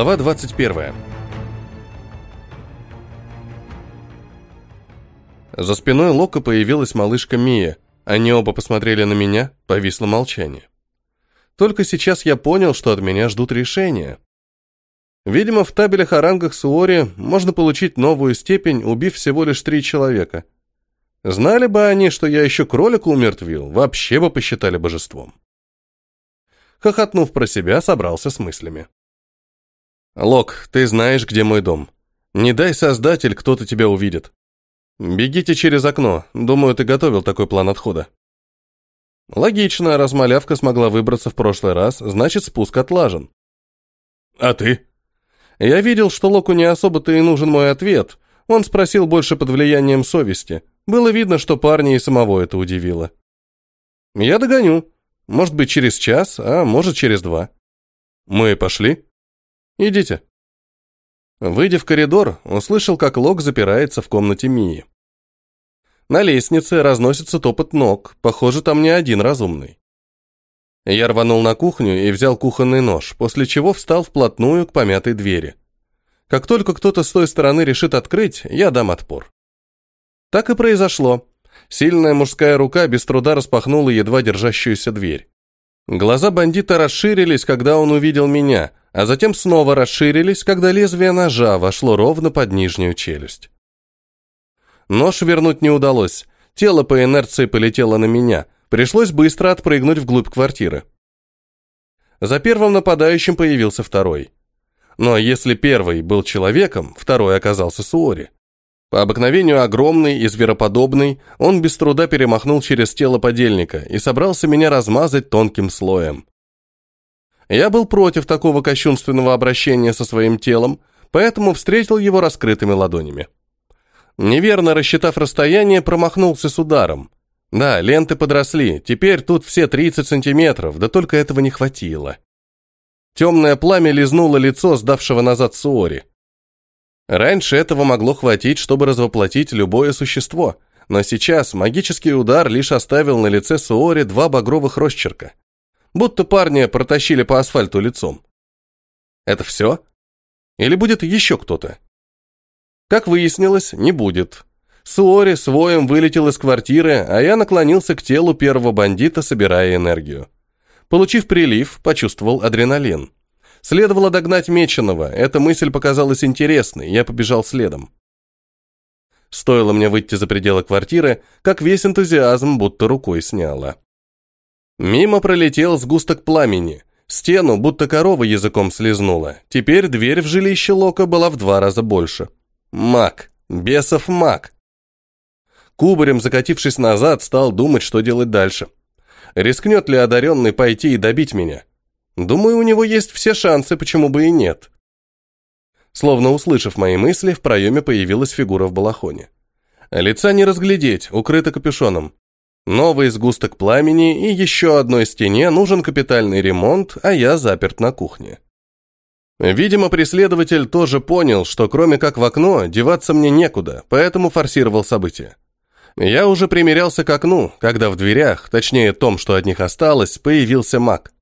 Глава 21. За спиной Лока появилась малышка Мия. Они оба посмотрели на меня, повисло молчание. Только сейчас я понял, что от меня ждут решения. Видимо, в табелях о рангах Суори можно получить новую степень, убив всего лишь три человека. Знали бы они, что я еще кролика умертвил, вообще бы посчитали божеством. Хохотнув про себя, собрался с мыслями. «Лок, ты знаешь, где мой дом. Не дай создатель, кто-то тебя увидит. Бегите через окно. Думаю, ты готовил такой план отхода». Логично, раз малявка смогла выбраться в прошлый раз, значит, спуск отлажен. «А ты?» Я видел, что Локу не особо-то и нужен мой ответ. Он спросил больше под влиянием совести. Было видно, что парня и самого это удивило. «Я догоню. Может быть, через час, а может, через два». «Мы пошли?» «Идите». Выйдя в коридор, услышал, как Лок запирается в комнате Мии. На лестнице разносится топот ног, похоже, там не один разумный. Я рванул на кухню и взял кухонный нож, после чего встал вплотную к помятой двери. Как только кто-то с той стороны решит открыть, я дам отпор. Так и произошло. Сильная мужская рука без труда распахнула едва держащуюся дверь. Глаза бандита расширились, когда он увидел меня, а затем снова расширились, когда лезвие ножа вошло ровно под нижнюю челюсть. Нож вернуть не удалось. Тело по инерции полетело на меня – Пришлось быстро отпрыгнуть вглубь квартиры. За первым нападающим появился второй. Но если первый был человеком, второй оказался Суори. По обыкновению огромный и звероподобный, он без труда перемахнул через тело подельника и собрался меня размазать тонким слоем. Я был против такого кощунственного обращения со своим телом, поэтому встретил его раскрытыми ладонями. Неверно рассчитав расстояние, промахнулся с ударом. Да, ленты подросли, теперь тут все 30 сантиметров, да только этого не хватило. Темное пламя лизнуло лицо сдавшего назад Суори. Раньше этого могло хватить, чтобы развоплотить любое существо, но сейчас магический удар лишь оставил на лице Суори два багровых росчерка. Будто парня протащили по асфальту лицом. Это все? Или будет еще кто-то? Как выяснилось, не будет. Суори с воем вылетел из квартиры, а я наклонился к телу первого бандита, собирая энергию. Получив прилив, почувствовал адреналин. Следовало догнать Меченого, эта мысль показалась интересной, я побежал следом. Стоило мне выйти за пределы квартиры, как весь энтузиазм будто рукой сняло. Мимо пролетел сгусток пламени. Стену будто корова языком слезнула. Теперь дверь в жилище Лока была в два раза больше. Маг. Бесов маг. Кубарем, закатившись назад, стал думать, что делать дальше. Рискнет ли одаренный пойти и добить меня? Думаю, у него есть все шансы, почему бы и нет. Словно услышав мои мысли, в проеме появилась фигура в балахоне. Лица не разглядеть, укрыто капюшоном. Новый сгусток пламени и еще одной стене нужен капитальный ремонт, а я заперт на кухне. Видимо, преследователь тоже понял, что кроме как в окно, деваться мне некуда, поэтому форсировал события. Я уже примерялся к окну, когда в дверях, точнее том, что от них осталось, появился маг.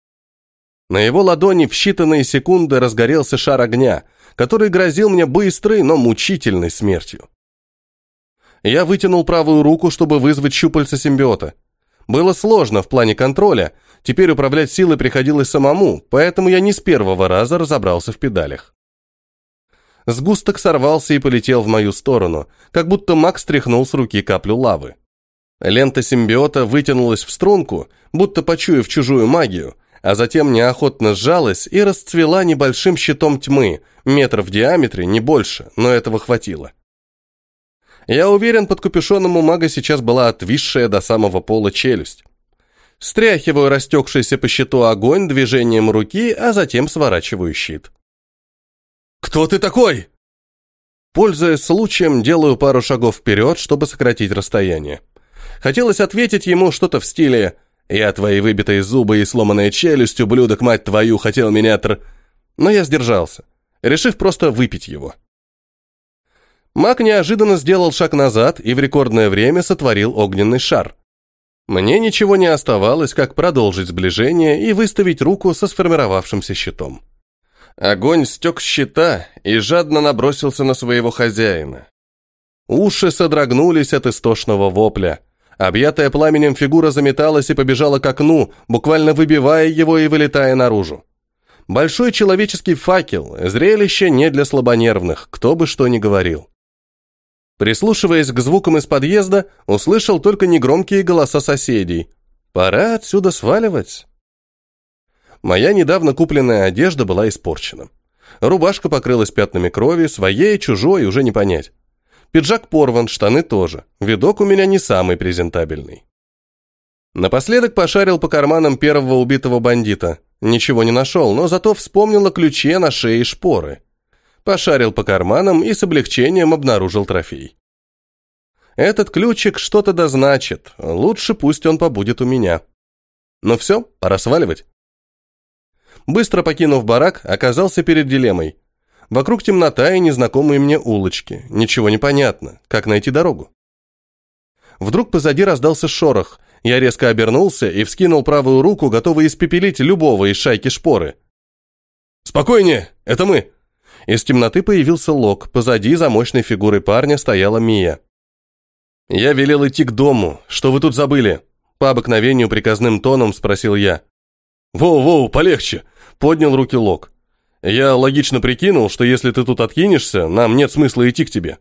На его ладони в считанные секунды разгорелся шар огня, который грозил мне быстрой, но мучительной смертью. Я вытянул правую руку, чтобы вызвать щупальца симбиота. Было сложно в плане контроля, теперь управлять силой приходилось самому, поэтому я не с первого раза разобрался в педалях. Сгусток сорвался и полетел в мою сторону, как будто Макс стряхнул с руки каплю лавы. Лента симбиота вытянулась в струнку, будто почуяв чужую магию, а затем неохотно сжалась и расцвела небольшим щитом тьмы, метров в диаметре, не больше, но этого хватило. Я уверен, под капюшоном у мага сейчас была отвисшая до самого пола челюсть. Стряхиваю растекшийся по щиту огонь движением руки, а затем сворачиваю щит. «Кто ты такой?» Пользуясь случаем, делаю пару шагов вперед, чтобы сократить расстояние. Хотелось ответить ему что-то в стиле «Я твои выбитые зубы и сломанная челюсть, ублюдок, мать твою, хотел меня тр...» Но я сдержался, решив просто выпить его. Маг неожиданно сделал шаг назад и в рекордное время сотворил огненный шар. Мне ничего не оставалось, как продолжить сближение и выставить руку со сформировавшимся щитом. Огонь стек с щита и жадно набросился на своего хозяина. Уши содрогнулись от истошного вопля. Объятая пламенем фигура заметалась и побежала к окну, буквально выбивая его и вылетая наружу. Большой человеческий факел, зрелище не для слабонервных, кто бы что ни говорил. Прислушиваясь к звукам из подъезда, услышал только негромкие голоса соседей. «Пора отсюда сваливать». Моя недавно купленная одежда была испорчена. Рубашка покрылась пятнами крови, своей, чужой, уже не понять. Пиджак порван, штаны тоже. Видок у меня не самый презентабельный. Напоследок пошарил по карманам первого убитого бандита. Ничего не нашел, но зато вспомнил о ключе на шее шпоры. Пошарил по карманам и с облегчением обнаружил трофей. Этот ключик что-то дозначит. Лучше пусть он побудет у меня. Ну все, пора сваливать. Быстро покинув барак, оказался перед дилеммой. Вокруг темнота и незнакомые мне улочки. Ничего не понятно. Как найти дорогу? Вдруг позади раздался шорох. Я резко обернулся и вскинул правую руку, готовый испепелить любого из шайки шпоры. «Спокойнее! Это мы!» Из темноты появился Лок. Позади за мощной фигурой парня стояла Мия. «Я велел идти к дому. Что вы тут забыли?» По обыкновению приказным тоном спросил я. «Воу-воу, полегче!» Поднял руки Лок. Я логично прикинул, что если ты тут откинешься, нам нет смысла идти к тебе.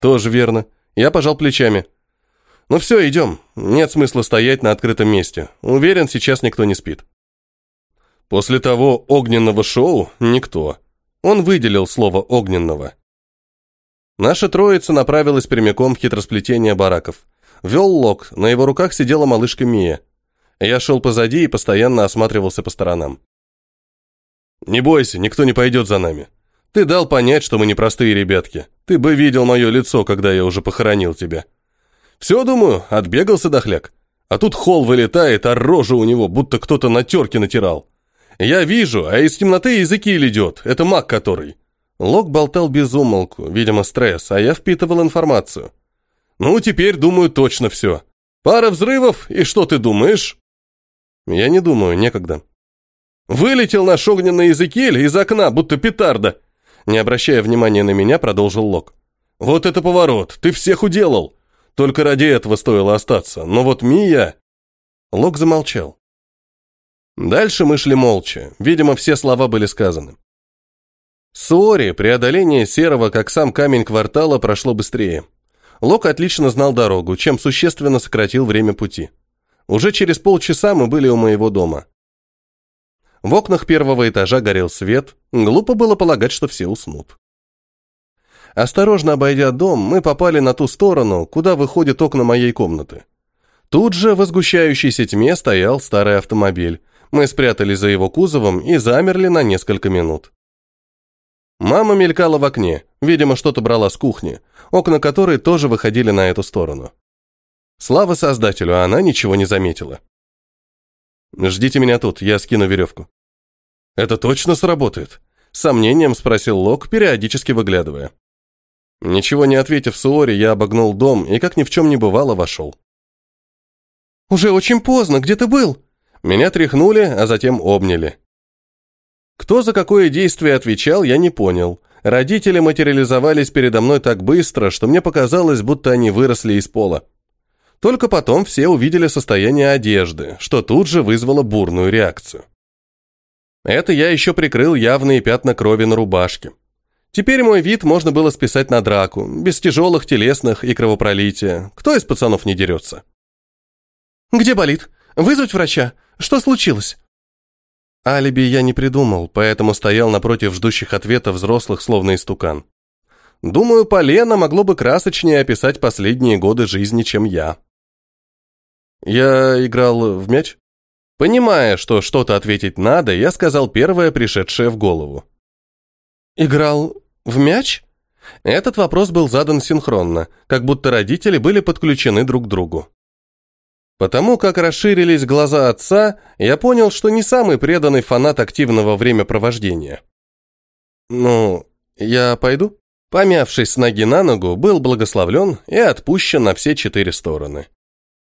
Тоже верно. Я пожал плечами. Ну все, идем. Нет смысла стоять на открытом месте. Уверен, сейчас никто не спит. После того огненного шоу никто. Он выделил слово огненного. Наша троица направилась прямиком в хитросплетение бараков. Вел Лок, на его руках сидела малышка Мия. Я шел позади и постоянно осматривался по сторонам. «Не бойся, никто не пойдет за нами. Ты дал понять, что мы не простые ребятки. Ты бы видел мое лицо, когда я уже похоронил тебя. Все, думаю, отбегался дохляк. А тут холл вылетает, а рожа у него, будто кто-то на терке натирал. Я вижу, а из темноты языки идет. Это маг который». Лок болтал без умолку, видимо, стресс, а я впитывал информацию. «Ну, теперь, думаю, точно все. Пара взрывов, и что ты думаешь?» «Я не думаю, некогда». Вылетел наш огненный Эзекииль из окна, будто петарда. Не обращая внимания на меня, продолжил Лок. Вот это поворот, ты всех уделал. Только ради этого стоило остаться. Но вот Мия... Лок замолчал. Дальше мы шли молча. Видимо, все слова были сказаны. Суори преодоление серого, как сам камень квартала, прошло быстрее. Лок отлично знал дорогу, чем существенно сократил время пути. Уже через полчаса мы были у моего дома. В окнах первого этажа горел свет, глупо было полагать, что все уснут. Осторожно обойдя дом, мы попали на ту сторону, куда выходят окна моей комнаты. Тут же в сгущающейся тьме стоял старый автомобиль. Мы спрятались за его кузовом и замерли на несколько минут. Мама мелькала в окне, видимо, что-то брала с кухни, окна которой тоже выходили на эту сторону. Слава создателю, она ничего не заметила. «Ждите меня тут, я скину веревку». «Это точно сработает?» С сомнением спросил Лок, периодически выглядывая. Ничего не ответив Суори, я обогнул дом и, как ни в чем не бывало, вошел. «Уже очень поздно, где ты был?» Меня тряхнули, а затем обняли. Кто за какое действие отвечал, я не понял. Родители материализовались передо мной так быстро, что мне показалось, будто они выросли из пола. Только потом все увидели состояние одежды, что тут же вызвало бурную реакцию. Это я еще прикрыл явные пятна крови на рубашке. Теперь мой вид можно было списать на драку, без тяжелых телесных и кровопролития. Кто из пацанов не дерется? «Где болит? Вызвать врача? Что случилось?» Алиби я не придумал, поэтому стоял напротив ждущих ответа взрослых, словно истукан. Думаю, Полена могло бы красочнее описать последние годы жизни, чем я. Я играл в мяч? Понимая, что что-то ответить надо, я сказал первое, пришедшее в голову. Играл в мяч? Этот вопрос был задан синхронно, как будто родители были подключены друг к другу. Потому как расширились глаза отца, я понял, что не самый преданный фанат активного времяпровождения. «Ну, я пойду?» Помявшись с ноги на ногу, был благословлен и отпущен на все четыре стороны.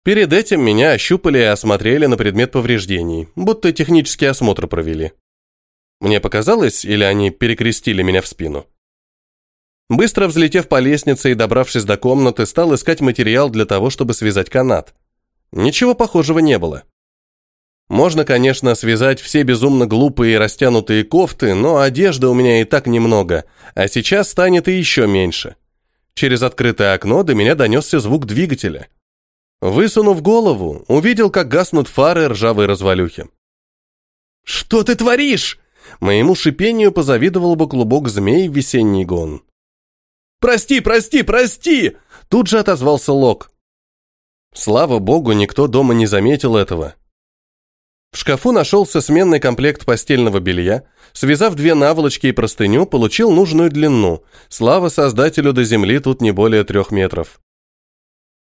Перед этим меня ощупали и осмотрели на предмет повреждений, будто технический осмотр провели. Мне показалось, или они перекрестили меня в спину? Быстро взлетев по лестнице и добравшись до комнаты, стал искать материал для того, чтобы связать канат. Ничего похожего не было. Можно, конечно, связать все безумно глупые и растянутые кофты, но одежды у меня и так немного, а сейчас станет и еще меньше. Через открытое окно до меня донесся звук двигателя. Высунув голову, увидел, как гаснут фары ржавой развалюхи. «Что ты творишь?» Моему шипению позавидовал бы клубок змей в весенний гон. «Прости, прости, прости!» Тут же отозвался Лок. Слава богу, никто дома не заметил этого. В шкафу нашелся сменный комплект постельного белья. Связав две наволочки и простыню, получил нужную длину. Слава создателю до земли тут не более трех метров.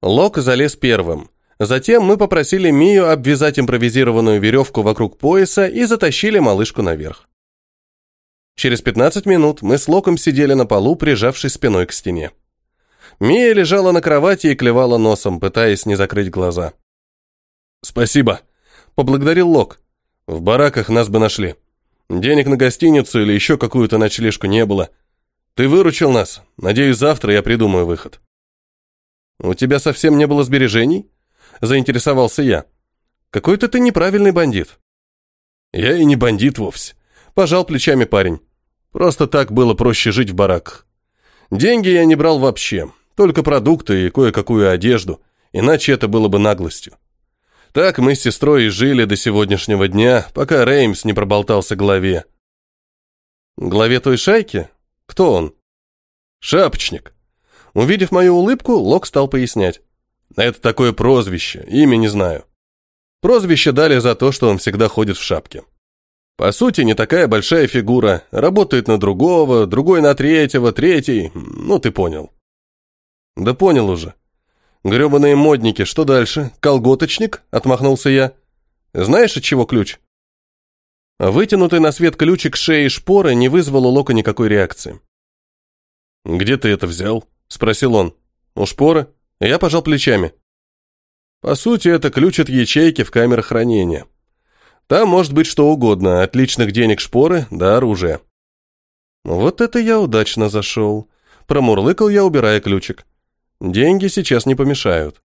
Лок залез первым. Затем мы попросили Мию обвязать импровизированную веревку вокруг пояса и затащили малышку наверх. Через 15 минут мы с Локом сидели на полу, прижавшись спиной к стене. Мия лежала на кровати и клевала носом, пытаясь не закрыть глаза. «Спасибо», — поблагодарил Лок. «В бараках нас бы нашли. Денег на гостиницу или еще какую-то ночлежку не было. Ты выручил нас. Надеюсь, завтра я придумаю выход». «У тебя совсем не было сбережений?» заинтересовался я. Какой-то ты неправильный бандит. Я и не бандит вовсе. Пожал плечами парень. Просто так было проще жить в бараках. Деньги я не брал вообще, только продукты и кое-какую одежду, иначе это было бы наглостью. Так мы с сестрой и жили до сегодняшнего дня, пока Реймс не проболтался главе. Главе той шайки? Кто он? Шапочник. Увидев мою улыбку, Лок стал пояснять. Это такое прозвище, имя не знаю. Прозвище дали за то, что он всегда ходит в шапке. По сути, не такая большая фигура, работает на другого, другой на третьего, третий, ну ты понял. Да понял уже. Гребаные модники, что дальше? Колготочник? Отмахнулся я. Знаешь, от чего ключ? Вытянутый на свет ключик шеи шпоры не вызвал у Лока никакой реакции. «Где ты это взял?» – спросил он. «У шпоры?» Я пожал плечами. По сути, это ключ от ячейки в камерах хранения. Там может быть что угодно, от личных денег шпоры до оружия. Вот это я удачно зашел. Промурлыкал я, убирая ключик. Деньги сейчас не помешают.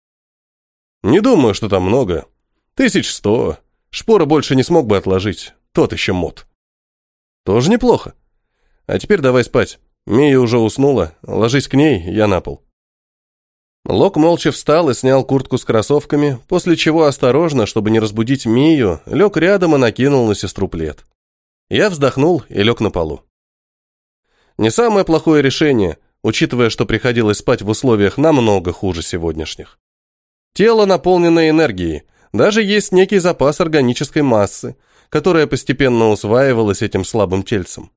Не думаю, что там много. Тысяч сто. Шпора больше не смог бы отложить. Тот еще мод. Тоже неплохо. А теперь давай спать. Мия уже уснула. Ложись к ней, я на пол. Лок молча встал и снял куртку с кроссовками, после чего осторожно, чтобы не разбудить Мию, лег рядом и накинул на сестру плед. Я вздохнул и лег на полу. Не самое плохое решение, учитывая, что приходилось спать в условиях намного хуже сегодняшних. Тело наполнено энергией, даже есть некий запас органической массы, которая постепенно усваивалась этим слабым тельцем.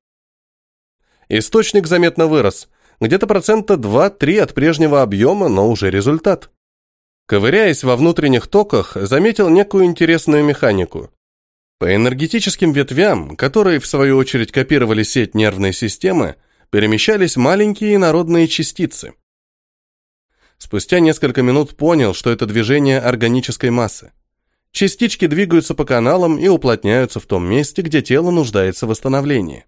Источник заметно вырос, где-то процента 2-3 от прежнего объема, но уже результат. Ковыряясь во внутренних токах, заметил некую интересную механику. По энергетическим ветвям, которые в свою очередь копировали сеть нервной системы, перемещались маленькие инородные частицы. Спустя несколько минут понял, что это движение органической массы. Частички двигаются по каналам и уплотняются в том месте, где тело нуждается в восстановлении.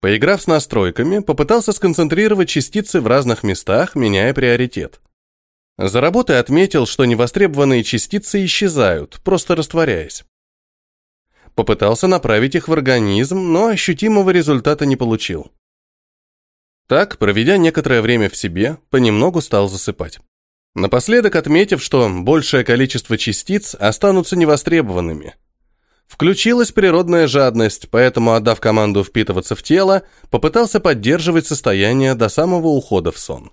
Поиграв с настройками, попытался сконцентрировать частицы в разных местах, меняя приоритет. За работой отметил, что невостребованные частицы исчезают, просто растворяясь. Попытался направить их в организм, но ощутимого результата не получил. Так, проведя некоторое время в себе, понемногу стал засыпать. Напоследок отметив, что большее количество частиц останутся невостребованными – Включилась природная жадность, поэтому, отдав команду впитываться в тело, попытался поддерживать состояние до самого ухода в сон.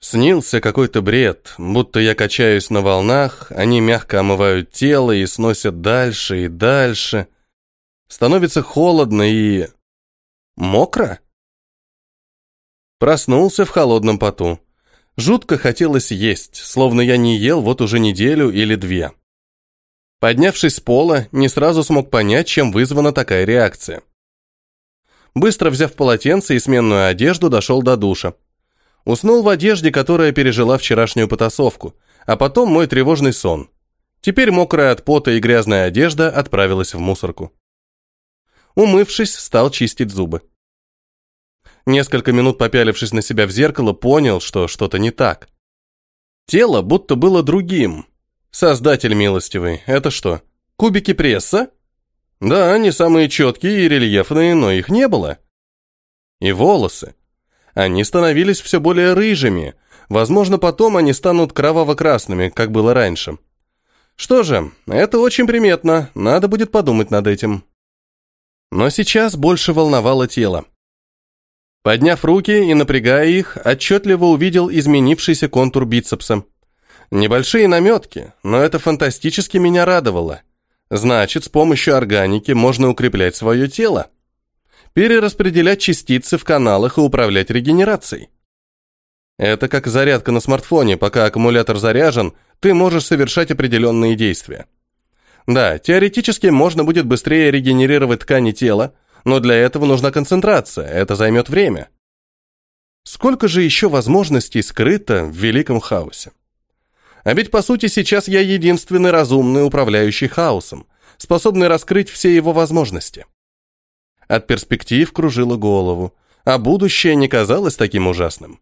Снился какой-то бред, будто я качаюсь на волнах, они мягко омывают тело и сносят дальше и дальше. Становится холодно и... мокро? Проснулся в холодном поту. Жутко хотелось есть, словно я не ел вот уже неделю или две. Поднявшись с пола, не сразу смог понять, чем вызвана такая реакция. Быстро взяв полотенце и сменную одежду, дошел до душа. Уснул в одежде, которая пережила вчерашнюю потасовку, а потом мой тревожный сон. Теперь мокрая от пота и грязная одежда отправилась в мусорку. Умывшись, стал чистить зубы. Несколько минут попялившись на себя в зеркало, понял, что что-то не так. Тело будто было другим. Создатель милостивый, это что, кубики пресса? Да, они самые четкие и рельефные, но их не было. И волосы. Они становились все более рыжими. Возможно, потом они станут кроваво-красными, как было раньше. Что же, это очень приметно, надо будет подумать над этим. Но сейчас больше волновало тело. Подняв руки и напрягая их, отчетливо увидел изменившийся контур бицепса. Небольшие наметки, но это фантастически меня радовало. Значит, с помощью органики можно укреплять свое тело. Перераспределять частицы в каналах и управлять регенерацией. Это как зарядка на смартфоне, пока аккумулятор заряжен, ты можешь совершать определенные действия. Да, теоретически можно будет быстрее регенерировать ткани тела, но для этого нужна концентрация, это займет время. Сколько же еще возможностей скрыто в великом хаосе? А ведь по сути сейчас я единственный разумный управляющий хаосом, способный раскрыть все его возможности. От перспектив кружило голову, а будущее не казалось таким ужасным.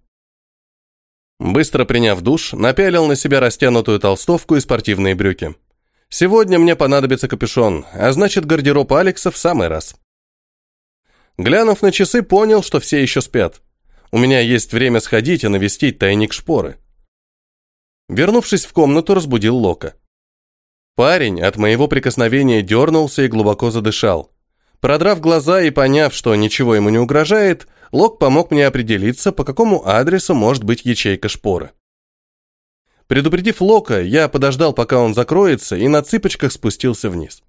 Быстро приняв душ, напялил на себя растянутую толстовку и спортивные брюки. Сегодня мне понадобится капюшон, а значит гардероб Алекса в самый раз. Глянув на часы, понял, что все еще спят. У меня есть время сходить и навестить тайник шпоры. Вернувшись в комнату, разбудил Лока. Парень от моего прикосновения дернулся и глубоко задышал. Продрав глаза и поняв, что ничего ему не угрожает, Лок помог мне определиться, по какому адресу может быть ячейка шпоры. Предупредив Лока, я подождал, пока он закроется, и на цыпочках спустился вниз.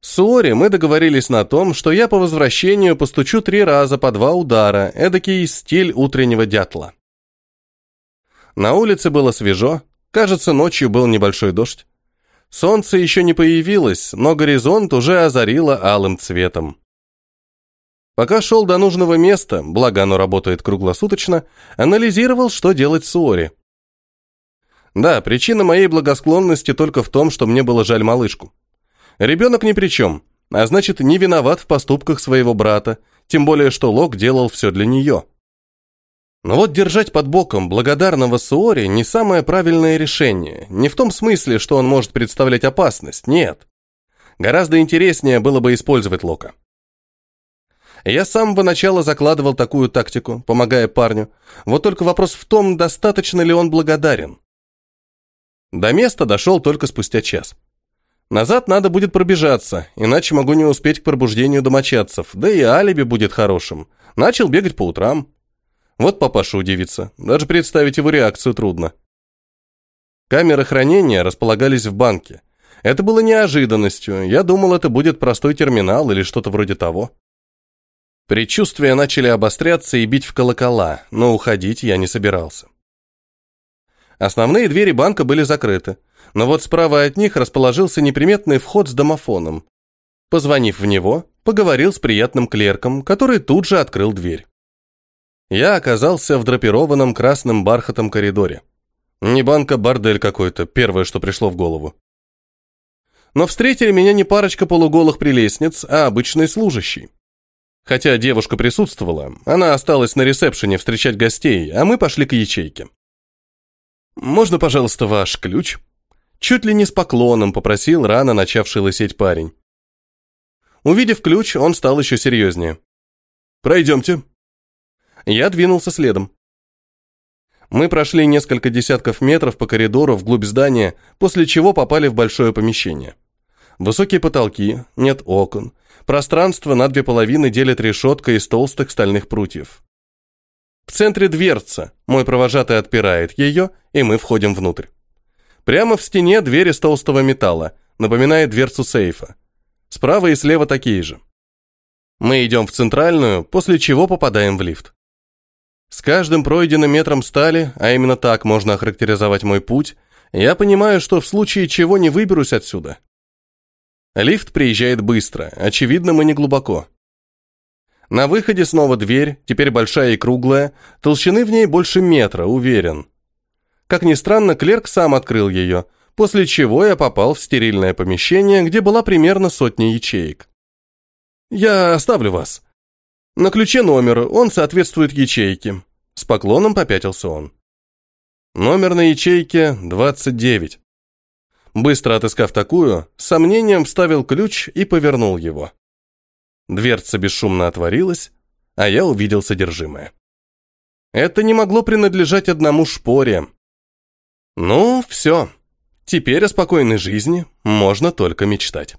С Ори мы договорились на том, что я по возвращению постучу три раза по два удара, эдакий стиль утреннего дятла. На улице было свежо, кажется, ночью был небольшой дождь. Солнце еще не появилось, но горизонт уже озарило алым цветом. Пока шел до нужного места, благо оно работает круглосуточно, анализировал, что делать с Ори. Да, причина моей благосклонности только в том, что мне было жаль малышку. Ребенок ни при чем, а значит, не виноват в поступках своего брата, тем более, что Лок делал все для нее. Но вот держать под боком благодарного Суори не самое правильное решение, не в том смысле, что он может представлять опасность, нет. Гораздо интереснее было бы использовать Лока. Я с самого начала закладывал такую тактику, помогая парню, вот только вопрос в том, достаточно ли он благодарен. До места дошел только спустя час. Назад надо будет пробежаться, иначе могу не успеть к пробуждению домочадцев, да и алиби будет хорошим. Начал бегать по утрам. Вот папаша удивится, даже представить его реакцию трудно. Камеры хранения располагались в банке. Это было неожиданностью, я думал, это будет простой терминал или что-то вроде того. Предчувствия начали обостряться и бить в колокола, но уходить я не собирался. Основные двери банка были закрыты, но вот справа от них расположился неприметный вход с домофоном. Позвонив в него, поговорил с приятным клерком, который тут же открыл дверь. Я оказался в драпированном красным бархатом коридоре. Не банка, бордель какой-то, первое, что пришло в голову. Но встретили меня не парочка полуголых прелестниц, а обычный служащий. Хотя девушка присутствовала, она осталась на ресепшене встречать гостей, а мы пошли к ячейке. «Можно, пожалуйста, ваш ключ?» Чуть ли не с поклоном попросил рано начавший лысеть парень. Увидев ключ, он стал еще серьезнее. «Пройдемте». Я двинулся следом. Мы прошли несколько десятков метров по коридору вглубь здания, после чего попали в большое помещение. Высокие потолки, нет окон. Пространство на две половины делит решетка из толстых стальных прутьев. В центре дверца, мой провожатый отпирает ее, и мы входим внутрь. Прямо в стене дверь из толстого металла, напоминает дверцу сейфа. Справа и слева такие же. Мы идем в центральную, после чего попадаем в лифт. С каждым пройденным метром стали, а именно так можно охарактеризовать мой путь, я понимаю, что в случае чего не выберусь отсюда. Лифт приезжает быстро, очевидно, мы не глубоко. На выходе снова дверь, теперь большая и круглая, толщины в ней больше метра, уверен. Как ни странно, клерк сам открыл ее, после чего я попал в стерильное помещение, где была примерно сотня ячеек. Я оставлю вас. На ключе номер, он соответствует ячейке. С поклоном попятился он. Номер на ячейке 29. Быстро отыскав такую, с сомнением вставил ключ и повернул его. Дверца бесшумно отворилась, а я увидел содержимое. Это не могло принадлежать одному шпоре. Ну, все. Теперь о спокойной жизни можно только мечтать.